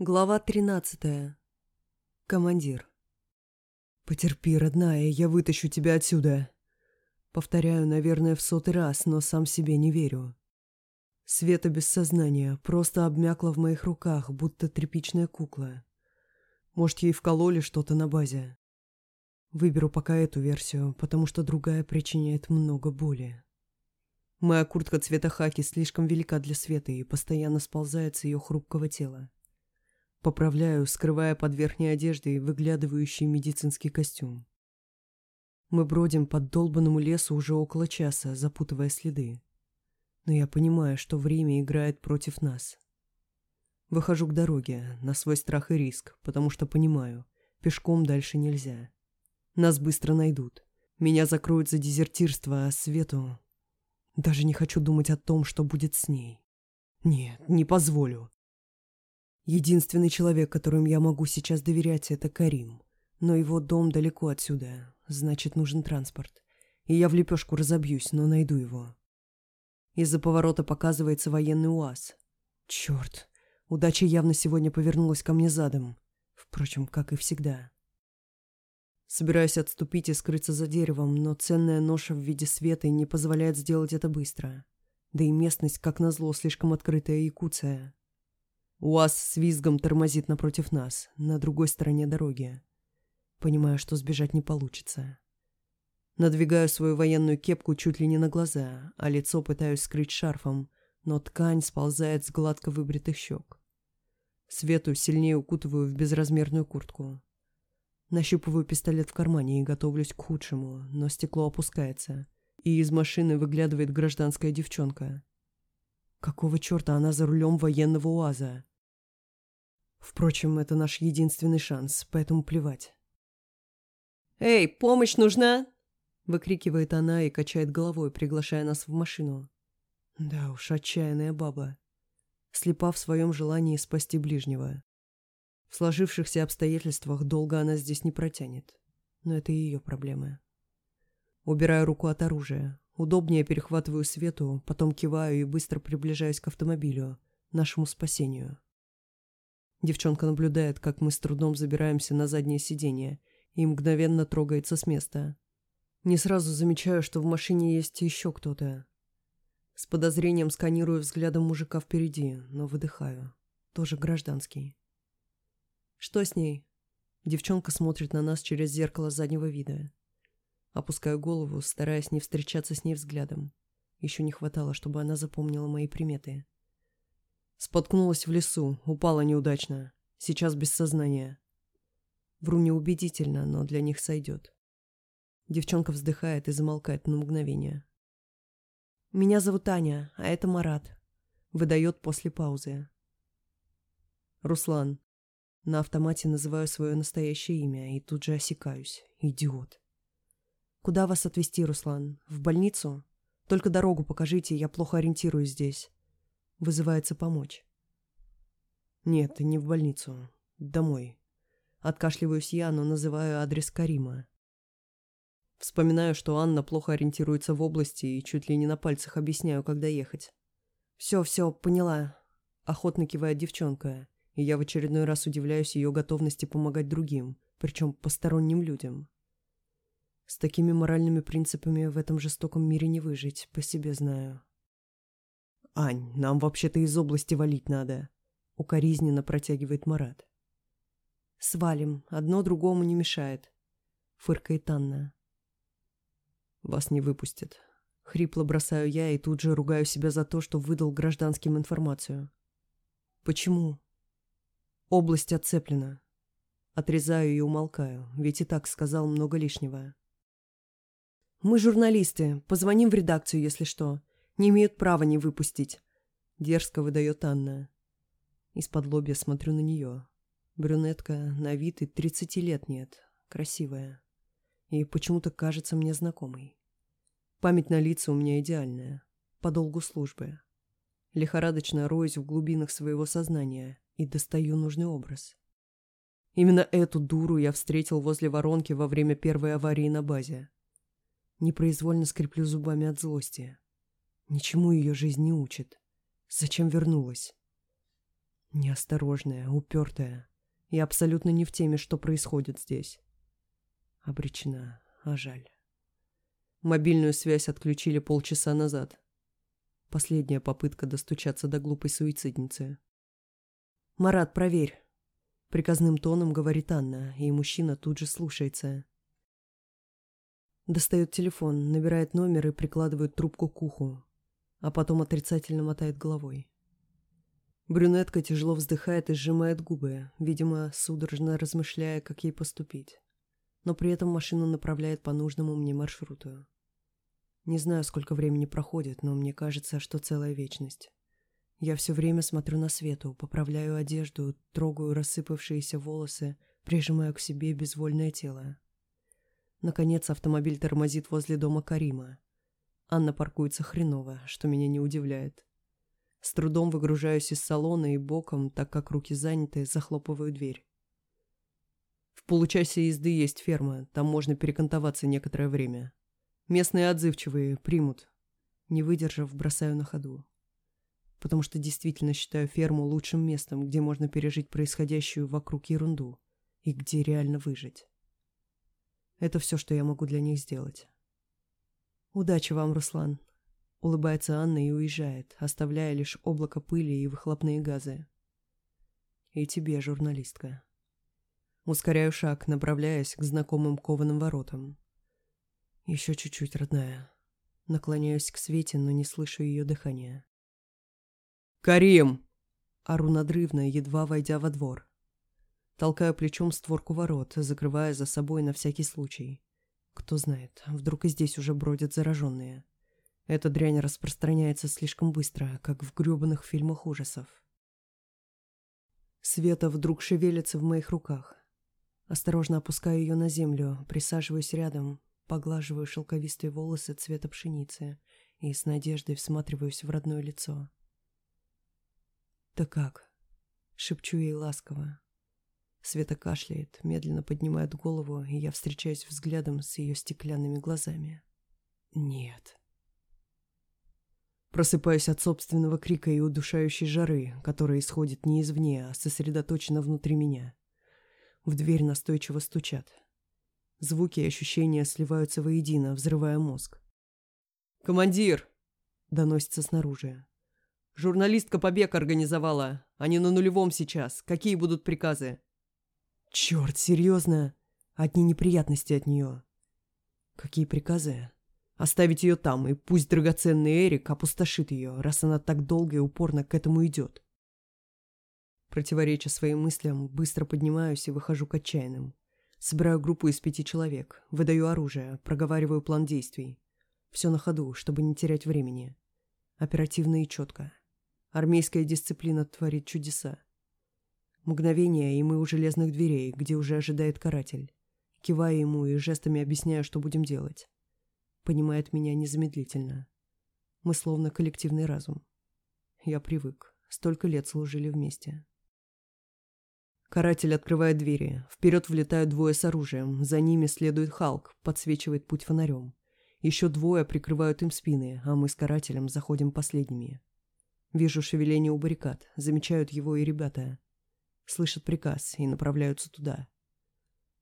Глава 13. Командир. «Потерпи, родная, я вытащу тебя отсюда!» Повторяю, наверное, в сотый раз, но сам себе не верю. Света без сознания, просто обмякла в моих руках, будто тряпичная кукла. Может, ей вкололи что-то на базе. Выберу пока эту версию, потому что другая причиняет много боли. Моя куртка цвета хаки слишком велика для Светы и постоянно сползает с ее хрупкого тела. Поправляю, скрывая под верхней одеждой выглядывающий медицинский костюм. Мы бродим под долбанному лесу уже около часа, запутывая следы. Но я понимаю, что время играет против нас. Выхожу к дороге, на свой страх и риск, потому что понимаю, пешком дальше нельзя. Нас быстро найдут. Меня закроют за дезертирство, а Свету... Даже не хочу думать о том, что будет с ней. Нет, не позволю. Единственный человек, которым я могу сейчас доверять, это Карим. Но его дом далеко отсюда, значит, нужен транспорт. И я в лепешку разобьюсь, но найду его. Из-за поворота показывается военный УАЗ. Черт, удача явно сегодня повернулась ко мне задом. Впрочем, как и всегда. Собираюсь отступить и скрыться за деревом, но ценная ноша в виде света не позволяет сделать это быстро. Да и местность, как назло, слишком открытая и куцая. УАЗ с визгом тормозит напротив нас, на другой стороне дороги. Понимаю, что сбежать не получится. Надвигаю свою военную кепку чуть ли не на глаза, а лицо пытаюсь скрыть шарфом, но ткань сползает с гладко выбритых щек. Свету сильнее укутываю в безразмерную куртку. Нащупываю пистолет в кармане и готовлюсь к худшему, но стекло опускается, и из машины выглядывает гражданская девчонка. Какого черта она за рулем военного УАЗа? Впрочем, это наш единственный шанс, поэтому плевать. «Эй, помощь нужна?» Выкрикивает она и качает головой, приглашая нас в машину. Да уж, отчаянная баба. Слепа в своем желании спасти ближнего. В сложившихся обстоятельствах долго она здесь не протянет. Но это ее проблемы. Убираю руку от оружия. Удобнее перехватываю свету, потом киваю и быстро приближаюсь к автомобилю, нашему спасению. Девчонка наблюдает, как мы с трудом забираемся на заднее сиденье, и мгновенно трогается с места. Не сразу замечаю, что в машине есть еще кто-то. С подозрением сканирую взглядом мужика впереди, но выдыхаю. Тоже гражданский. «Что с ней?» Девчонка смотрит на нас через зеркало заднего вида. Опускаю голову, стараясь не встречаться с ней взглядом. Еще не хватало, чтобы она запомнила мои приметы. Споткнулась в лесу, упала неудачно. Сейчас без сознания. Вру неубедительно, но для них сойдет. Девчонка вздыхает и замолкает на мгновение. «Меня зовут Аня, а это Марат», — выдает после паузы. «Руслан». На автомате называю свое настоящее имя и тут же осекаюсь. Идиот. «Куда вас отвезти, Руслан? В больницу? Только дорогу покажите, я плохо ориентируюсь здесь». Вызывается помочь. Нет, не в больницу. Домой. Откашливаюсь я, но называю адрес Карима. Вспоминаю, что Анна плохо ориентируется в области и чуть ли не на пальцах объясняю, когда ехать. «Все, все, поняла», — охотно кивает девчонка, и я в очередной раз удивляюсь ее готовности помогать другим, причем посторонним людям. С такими моральными принципами в этом жестоком мире не выжить, по себе знаю. «Ань, нам вообще-то из области валить надо», — укоризненно протягивает Марат. «Свалим, одно другому не мешает», — фыркает Анна. «Вас не выпустят». Хрипло бросаю я и тут же ругаю себя за то, что выдал гражданским информацию. «Почему?» «Область отцеплена». Отрезаю и умолкаю, ведь и так сказал много лишнего. «Мы журналисты, позвоним в редакцию, если что. Не имеют права не выпустить. Дерзко выдает Анна. Из-под лобья смотрю на нее. Брюнетка, на вид и тридцати лет нет. Красивая. И почему-то кажется мне знакомой. Память на лица у меня идеальная. По долгу службы. Лихорадочно роюсь в глубинах своего сознания и достаю нужный образ. Именно эту дуру я встретил возле воронки во время первой аварии на базе. Непроизвольно скреплю зубами от злости. Ничему ее жизнь не учит. Зачем вернулась? Неосторожная, упертая и абсолютно не в теме, что происходит здесь. Обречена, а жаль. Мобильную связь отключили полчаса назад. Последняя попытка достучаться до глупой суицидницы. «Марат, проверь!» Приказным тоном говорит Анна, и мужчина тут же слушается. Достает телефон, набирает номер и прикладывает трубку к уху, а потом отрицательно мотает головой. Брюнетка тяжело вздыхает и сжимает губы, видимо, судорожно размышляя, как ей поступить. Но при этом машину направляет по нужному мне маршруту. Не знаю, сколько времени проходит, но мне кажется, что целая вечность. Я все время смотрю на свету, поправляю одежду, трогаю рассыпавшиеся волосы, прижимаю к себе безвольное тело. Наконец автомобиль тормозит возле дома Карима. Анна паркуется хреново, что меня не удивляет. С трудом выгружаюсь из салона и боком, так как руки заняты, захлопываю дверь. В получасе езды есть ферма, там можно перекантоваться некоторое время. Местные отзывчивые, примут. Не выдержав, бросаю на ходу. Потому что действительно считаю ферму лучшим местом, где можно пережить происходящую вокруг ерунду и где реально выжить. Это все, что я могу для них сделать. «Удачи вам, Руслан!» Улыбается Анна и уезжает, оставляя лишь облако пыли и выхлопные газы. «И тебе, журналистка». Ускоряю шаг, направляясь к знакомым кованым воротам. Еще чуть-чуть, родная. Наклоняюсь к Свете, но не слышу ее дыхания. «Карим!» Ору надрывно, едва войдя во двор. Толкаю плечом створку ворот, закрывая за собой на всякий случай. Кто знает, вдруг и здесь уже бродят зараженные. Эта дрянь распространяется слишком быстро, как в грёбаных фильмах ужасов. Света вдруг шевелится в моих руках. Осторожно опускаю ее на землю, присаживаюсь рядом, поглаживаю шелковистые волосы цвета пшеницы и с надеждой всматриваюсь в родное лицо. «Да как?» — шепчу ей ласково. Света кашляет, медленно поднимает голову, и я встречаюсь взглядом с ее стеклянными глазами. Нет. Просыпаюсь от собственного крика и удушающей жары, которая исходит не извне, а сосредоточена внутри меня. В дверь настойчиво стучат. Звуки и ощущения сливаются воедино, взрывая мозг. «Командир!» — доносится снаружи. «Журналистка побег организовала. Они на нулевом сейчас. Какие будут приказы?» Черт, серьезно? Одни неприятности от нее. Какие приказы? Оставить ее там, и пусть драгоценный Эрик опустошит ее, раз она так долго и упорно к этому идет. Противореча своим мыслям, быстро поднимаюсь и выхожу к отчаянным. Собираю группу из пяти человек, выдаю оружие, проговариваю план действий. Все на ходу, чтобы не терять времени. Оперативно и четко. Армейская дисциплина творит чудеса. Мгновение, и мы у железных дверей, где уже ожидает каратель. Киваю ему и жестами объясняю, что будем делать. Понимает меня незамедлительно. Мы словно коллективный разум. Я привык. Столько лет служили вместе. Каратель открывает двери. Вперед влетают двое с оружием. За ними следует Халк, подсвечивает путь фонарем. Еще двое прикрывают им спины, а мы с карателем заходим последними. Вижу шевеление у баррикад. Замечают его и ребята слышат приказ и направляются туда.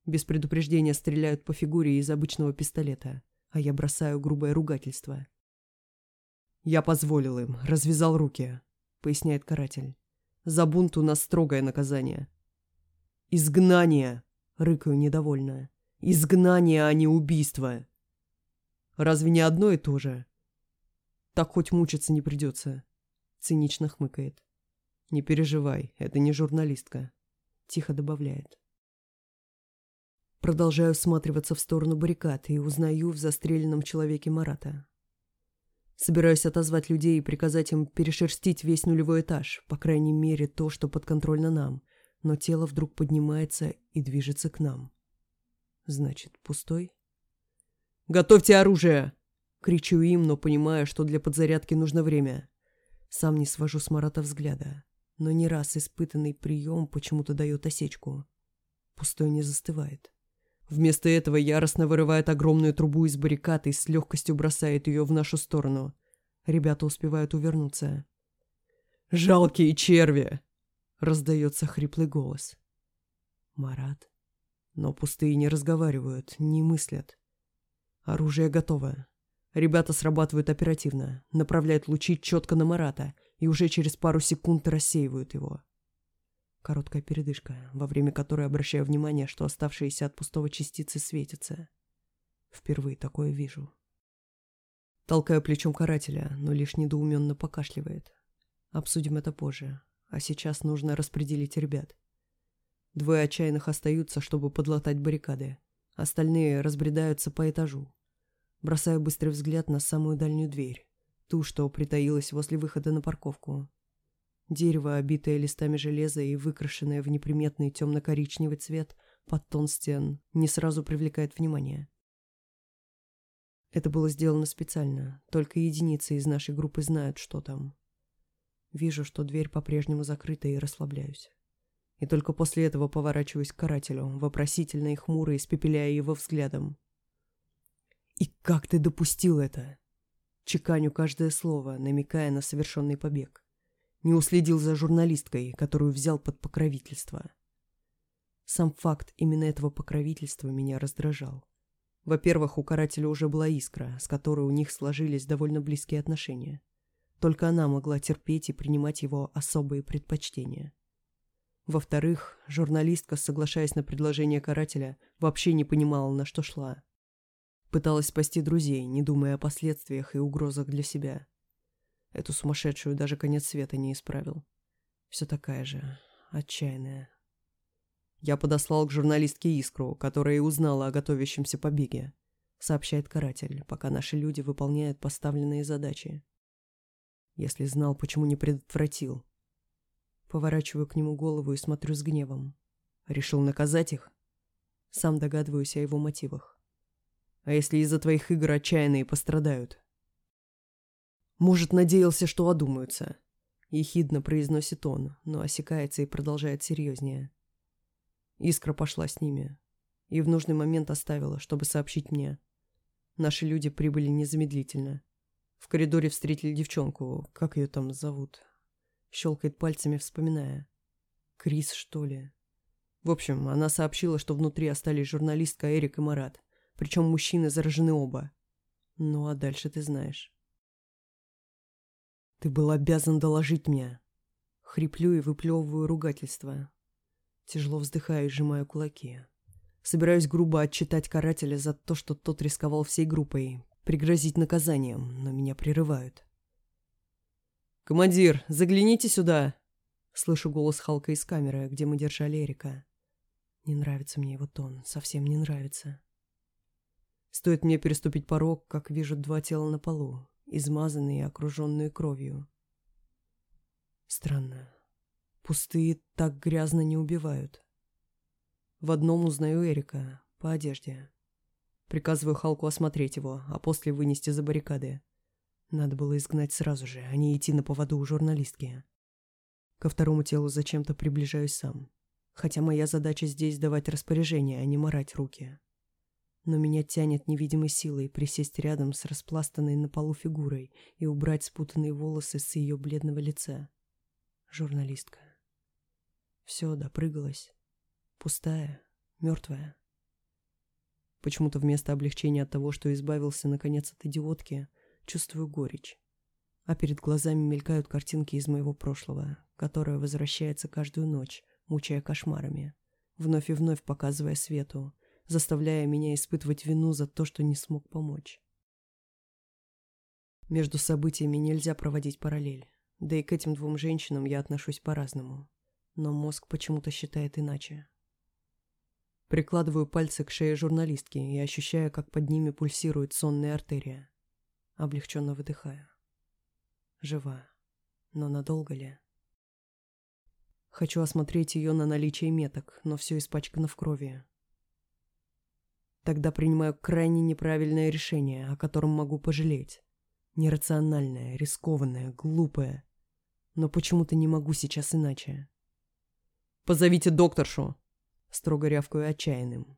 Без предупреждения стреляют по фигуре из обычного пистолета, а я бросаю грубое ругательство. «Я позволил им, развязал руки», — поясняет каратель. «За бунт у нас строгое наказание». «Изгнание!» — рыкаю недовольно. «Изгнание, а не убийство!» «Разве не одно и то же?» «Так хоть мучиться не придется», — цинично хмыкает. «Не переживай, это не журналистка», — тихо добавляет. Продолжаю всматриваться в сторону баррикад и узнаю в застреленном человеке Марата. Собираюсь отозвать людей и приказать им перешерстить весь нулевой этаж, по крайней мере то, что подконтрольно нам, но тело вдруг поднимается и движется к нам. Значит, пустой? «Готовьте оружие!» Кричу им, но понимаю, что для подзарядки нужно время. Сам не свожу с Марата взгляда но не раз испытанный прием почему-то дает осечку. Пустой не застывает. Вместо этого яростно вырывает огромную трубу из баррикады и с легкостью бросает ее в нашу сторону. Ребята успевают увернуться. «Жалкие черви!» Раздается хриплый голос. Марат. Но пустые не разговаривают, не мыслят. Оружие готово. Ребята срабатывают оперативно, направляют лучи четко на Марата и уже через пару секунд рассеивают его. Короткая передышка, во время которой обращаю внимание, что оставшиеся от пустого частицы светятся. Впервые такое вижу. Толкаю плечом карателя, но лишь недоуменно покашливает. Обсудим это позже, а сейчас нужно распределить ребят. Двое отчаянных остаются, чтобы подлатать баррикады. Остальные разбредаются по этажу. Бросаю быстрый взгляд на самую дальнюю дверь. Ту, что притаилась возле выхода на парковку. Дерево, обитое листами железа и выкрашенное в неприметный темно-коричневый цвет под тон стен, не сразу привлекает внимание. Это было сделано специально, только единицы из нашей группы знают, что там. Вижу, что дверь по-прежнему закрыта и расслабляюсь. И только после этого поворачиваюсь к карателю, вопросительно и хмуро испепеляя его взглядом. «И как ты допустил это?» Чеканю каждое слово, намекая на совершенный побег не уследил за журналисткой, которую взял под покровительство. Сам факт именно этого покровительства меня раздражал. Во-первых, у карателя уже была искра, с которой у них сложились довольно близкие отношения. Только она могла терпеть и принимать его особые предпочтения. Во-вторых, журналистка, соглашаясь на предложение карателя, вообще не понимала, на что шла. Пыталась спасти друзей, не думая о последствиях и угрозах для себя. Эту сумасшедшую даже конец света не исправил. Все такая же, отчаянная. Я подослал к журналистке Искру, которая и узнала о готовящемся побеге, сообщает каратель, пока наши люди выполняют поставленные задачи. Если знал, почему не предотвратил. Поворачиваю к нему голову и смотрю с гневом. Решил наказать их? Сам догадываюсь о его мотивах. А если из-за твоих игр отчаянные пострадают? Может, надеялся, что одумаются. Ехидно произносит он, но осекается и продолжает серьезнее. Искра пошла с ними. И в нужный момент оставила, чтобы сообщить мне. Наши люди прибыли незамедлительно. В коридоре встретили девчонку, как ее там зовут. Щелкает пальцами, вспоминая. Крис, что ли? В общем, она сообщила, что внутри остались журналистка Эрик и Марат. Причем мужчины заражены оба. Ну а дальше ты знаешь. «Ты был обязан доложить мне!» Хриплю и выплевываю ругательство. Тяжело вздыхаю и сжимаю кулаки. Собираюсь грубо отчитать карателя за то, что тот рисковал всей группой, пригрозить наказанием, но меня прерывают. «Командир, загляните сюда!» Слышу голос Халка из камеры, где мы держали Эрика. Не нравится мне его тон, совсем не нравится. Стоит мне переступить порог, как вижу два тела на полу, измазанные и окруженные кровью. Странно. Пустые так грязно не убивают. В одном узнаю Эрика, по одежде. Приказываю Халку осмотреть его, а после вынести за баррикады. Надо было изгнать сразу же, а не идти на поводу у журналистки. Ко второму телу зачем-то приближаюсь сам. Хотя моя задача здесь давать распоряжения, а не морать руки но меня тянет невидимой силой присесть рядом с распластанной на полу фигурой и убрать спутанные волосы с ее бледного лица. Журналистка. Все, допрыгалась. Пустая, мертвая. Почему-то вместо облегчения от того, что избавился наконец от идиотки, чувствую горечь. А перед глазами мелькают картинки из моего прошлого, которое возвращается каждую ночь, мучая кошмарами, вновь и вновь показывая свету, заставляя меня испытывать вину за то, что не смог помочь. Между событиями нельзя проводить параллель, да и к этим двум женщинам я отношусь по-разному, но мозг почему-то считает иначе. Прикладываю пальцы к шее журналистки и ощущаю, как под ними пульсирует сонная артерия. Облегченно выдыхаю. Жива. Но надолго ли? Хочу осмотреть ее на наличие меток, но все испачкано в крови. Тогда принимаю крайне неправильное решение, о котором могу пожалеть. Нерациональное, рискованное, глупое. Но почему-то не могу сейчас иначе. «Позовите докторшу!» Строго рявкаю отчаянным.